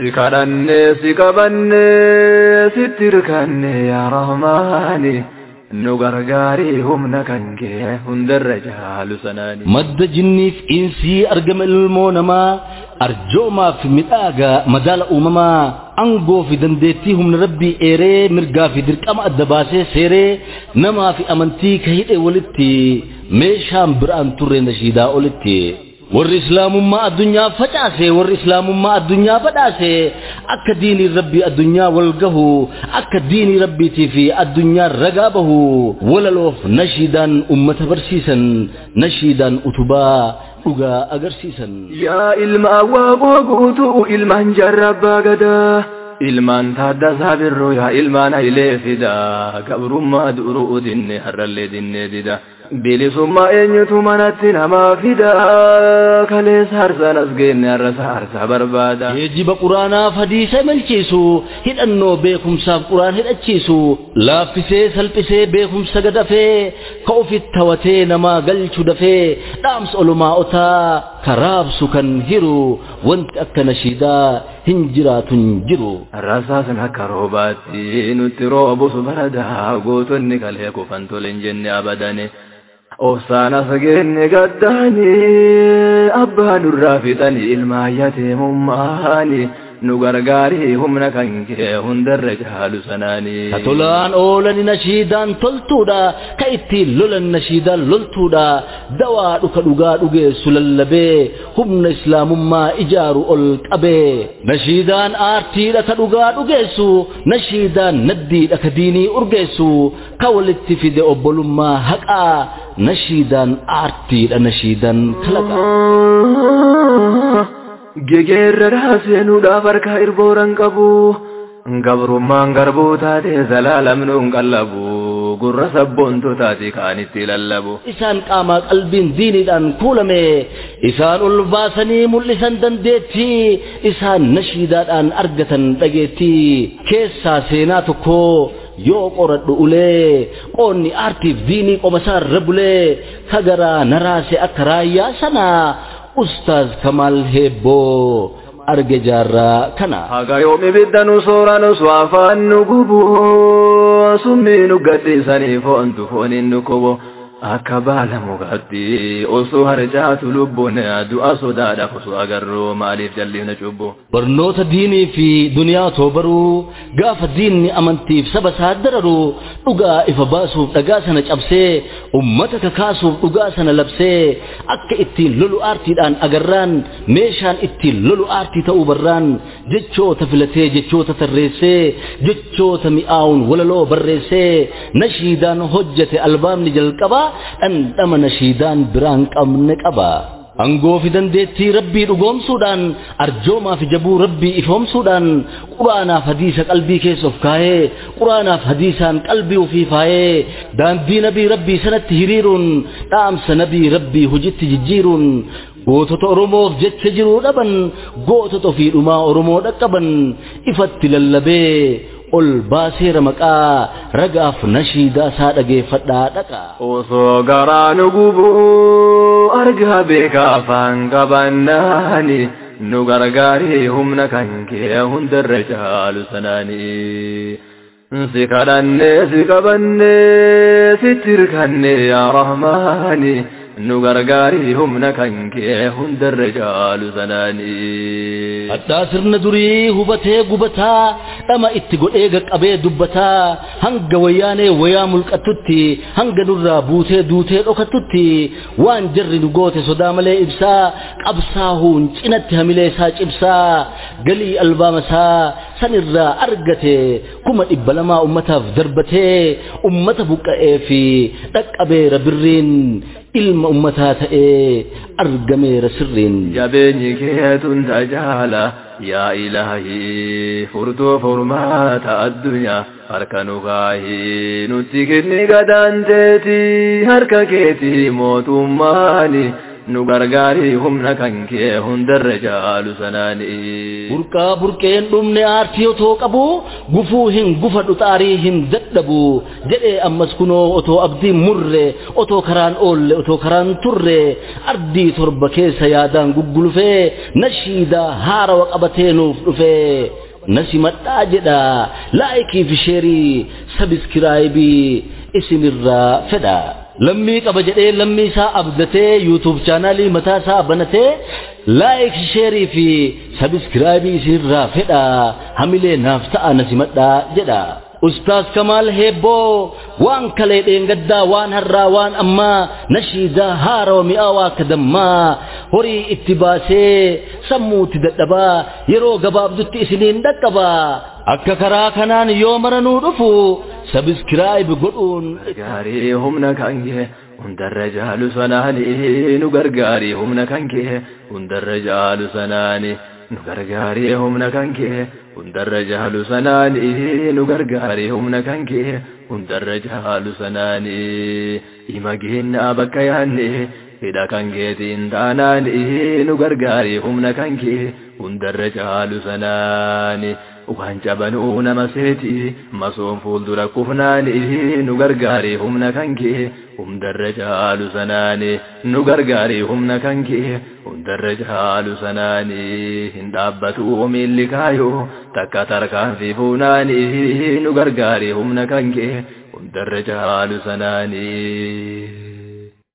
si kadhanne si qabanne sitti hirkanne yaa rahmaani nu gargaarii humna kan kee hundarra caalu sanaani. madda jinniif insii argama ilmoo namaa arjoomaaf midhaaga madaala uumamaa angoo fi dandeettii humna rabbii eeree mirgaa fi dirqama adda baasee seeree namaa fi amantii ka hidhe walitti meeshaan biraan turre nashiidaa olitti. Warri islaamummaa addunyaa facaase warri islaamummaa addunyaa badhaase akka diinii rabbii addunyaa wal gahu akka diinii rabbiitii fi addunyaa ragaa bahu walaloof nashiidaan ummata barsiisan nashiidaan utubaa dhugaa agarsiisan. Yaa ilma waaqoo guutuu ilmaan jarrabbaa gadaa. Ilmaan taaddasaa birroo yaa ilmaan hayilee fidaa gabrummaa duruu dinne harrallee dinnee dida. Bilisummaa eenyutu manatti namaa fida kaleessa harsaan as geenne har'asa harsaa barbaada. Geejjiba quraanaaf hadiisa malchiisu hidhannoo beekumsaaf quraan hidhachiisu laaffisee salphisee beekumsa gadafee ka ofitti hawatee namaa galchu dafee dhaamsa olumaa'otaa karaabsu kan hiru wanti akka nashiidaa hin jiraatu hin jiru. Rasaasan akka roobaatti nutti roobus baradaa gootonni kalee kufan tole hin jenne abadane. أوصانا فقرن قداني أبان الرافضان إلما يتيم أماني nu gargaarii humna kan kee hundarra caalu sanaani. Ka tolaan oolani nashiidaan toltuudha ka ittiin lolan nashiidaan loltuudha dawaa dhuka dhugaa dhugeessu lallabee humna islaamummaa ijaaru ol qabee nashiidaan aartiidha ka dhugaa dhugeessu nashiidaan naddiidha ka diinii urgeessu ka walitti fide obbolummaa haqaa nashiidaan aartiidha nashiidaan kalaqa. Gegeerra seenuudhaaf harka irbooran qabu. Gabrummaan garbuu taate zalaalamnuun qallabu. Gurra sabboontotaati kaanitti lallabu. Isaan qaamaa qalbiin diiniidhaan kuulame. Isaan ol baasanii mul'isan dandeettii. Isaan nashiidaadhaan argatan dhageettii. Keessaa seenaa tokko yoo qoradhu ulee qoonni aartiif diinii qomasaarra bulee kagaraa naraase akka raayyaa sanaa ustaaz kamaal heebboo arge jaarraa kana. Haga yoom ibidda nu sooran osoo afaan nu gubu summii nu gadhiisanii foontu fooniin nu kubu. Akka baala mukaatti osoo harcaatu lubbuun du'a sodaadhaaf osoo agarru maaliif jalliifna cubbu. Barnoota diinii fi duniyaa too baruu gaafa diinni amantiif saba isaa dararu dhugaa ifa baasuuf dhagaa sana cabsee ummata kakaasuuf dhugaa sana labsee akka ittiin lolu aartiidhaan agarraan meeshaan ittiin lolu aartii ta'uu barraan jechoota filatee jechoota tarreessee jechoota mi'aawun walaloo barreessee nashiidaan hojjete albaamni jalqabaa dhandhama nashiidaan biraan qabne qaba. Angoo fi dandeettii rabbii dhugoomsuudhaan arjoomaa fi jabuu rabbii ifoomsuudhaan quraanaaf hadiisa qalbii keessa of kaayee quraanaaf hadiisaan qalbii ofii faayee daandii nabii rabbii sanatti hiriiruun dhaamsa nabii rabbii hojitti jijjiiruun gootota oromoof jecha jiruu dhaban gootota ofii dhumaa oromoo dhaqqaban ifatti lallabee ol baaseera maqaa ragaaf nashiidaa isaa dhageeffadhaa dhaqa. Osoo garaa nu gubu argaa beekaa afaan qabannaani nu gargaarii humna kan kee hundarra caalu sanaani. Si kadhanne si qabanne sitti hirkanne yaa rahmaani. Nu gargaarii humna kan kee hundarra caalu sanaani. Addaa sirna durii hubatee gubataa dhama itti godhee gaqqabee dubbataa hanga wayyaanee wayaa mul'atutti hanga nurraa buutee duutee dhokatutti waan jarri nu goote sodaa malee ibsaa qabsaahuun cinatti hamilee isaa cibsaa galii albaama isaa sanirraa argate kuma dhibba lamaa ummataaf darbatee ummata buqqa'ee fi dhaqqabeera birriin ilma ummataa ta'ee argameera sirriin. Jabeenyi keetun tajaala yaa ilaahii furtuu furmaata addunyaa harka nu kaahii nutti kenni gadaanteeti harka keetii mootummaani نغرغاري هم نكنكي هم درجة آلو سناني. بركا بركين دمني آرتيو تو قبو غفو هم غفة تاري هم زدبو. جد أمس كنو أتو عبد مر أتو كران أول أتو كران تر أردي تربا كيس يادان غبغلو في نشيدا هارا وقبتينو في نسي متاجدا لايكي في شيري سبسكرايبي اسم الرا فدا lammii qaba jedhee lammii isaa abdatee yuutuub chaanaalii mataa isaa banatee laayik sheerii fi sabiskiraayibii isinirraa fedha hamilee naaf ta'a nasi madhaa jedha ustaas kamaal heebboo waan kalee dheengaddaa waan harraa waan ammaa nashiidaa haarawa mi'aawaa akka dammaa horii itti baasee sammuutti dadhabaa yeroo gabaabdutti isiniin dhaqqabaa akka karaa kanaan yoo maranuu dhufu ሰብስክራይብ ጎዱን ጋሪ ሁምና ካንጌ ሁንደረጃሉ ሰናኒ ኑ ገርጋሪ ሁምና ካንጌ ሁንደረጃሉ ሰናኒ ኑ ገርጋሪ ሁምና ካንጌ ሁንደረጃሉ ሰናኒ ኑ ገርጋሪ ሁምና ካንጌ ሁንደረጃሉ ሰናኒ ኢማጌና በካ ያኔ ሄዳ ካንጌቲን ታናኒ ኑ ገርጋሪ ሁምና ካንጌ hundarra caalu sanaani waan cabanuu nama seeti masoon fuuldura kufnaani nu gargaarii humna kankee hundarra caalu sanaani nu gargaarii humna kankee hundarra caalu sanaani hin dhaabbatu miilli kaayoo takka tarkaan fi fuunaani nu gargaarii humna kankee hundarra caalu sanaani.